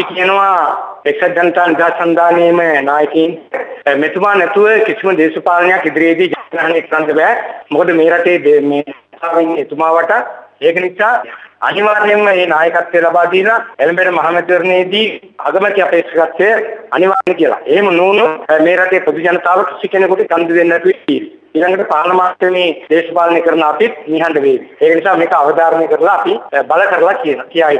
අපි කියනවා එක්සත් ජනතා නිදහස් සන්ධානයේම නායකයින් මෙතුමා නැතුව කිසිම දේශපාලනයක් ඉදිරියේදී ජනගහනය කරන්න බෑ. මොකද මේ රටේ මේ එතුමා වට ඒක නිසා අනිවාර්යයෙන්ම මේ නායකත්වය ලබා දීලා එළඹෙන මහමැතිවරණයේදී අගමැති අපේක්ෂකත්වය අනිවාර්ය කියලා. එහෙම නොවුනොත් මේ රටේ පොදු ජනතාව කිසි කෙනෙකුට කන්දු දෙන්න නැතුව ඊළඟට පාර්ලිමේන්තුවේ දේශපාලනය කරන අපිත් නිහඬ වේවි. ඒ නිසා මේක අවධාරණය කරලා අපි බල කරලා කියන කියා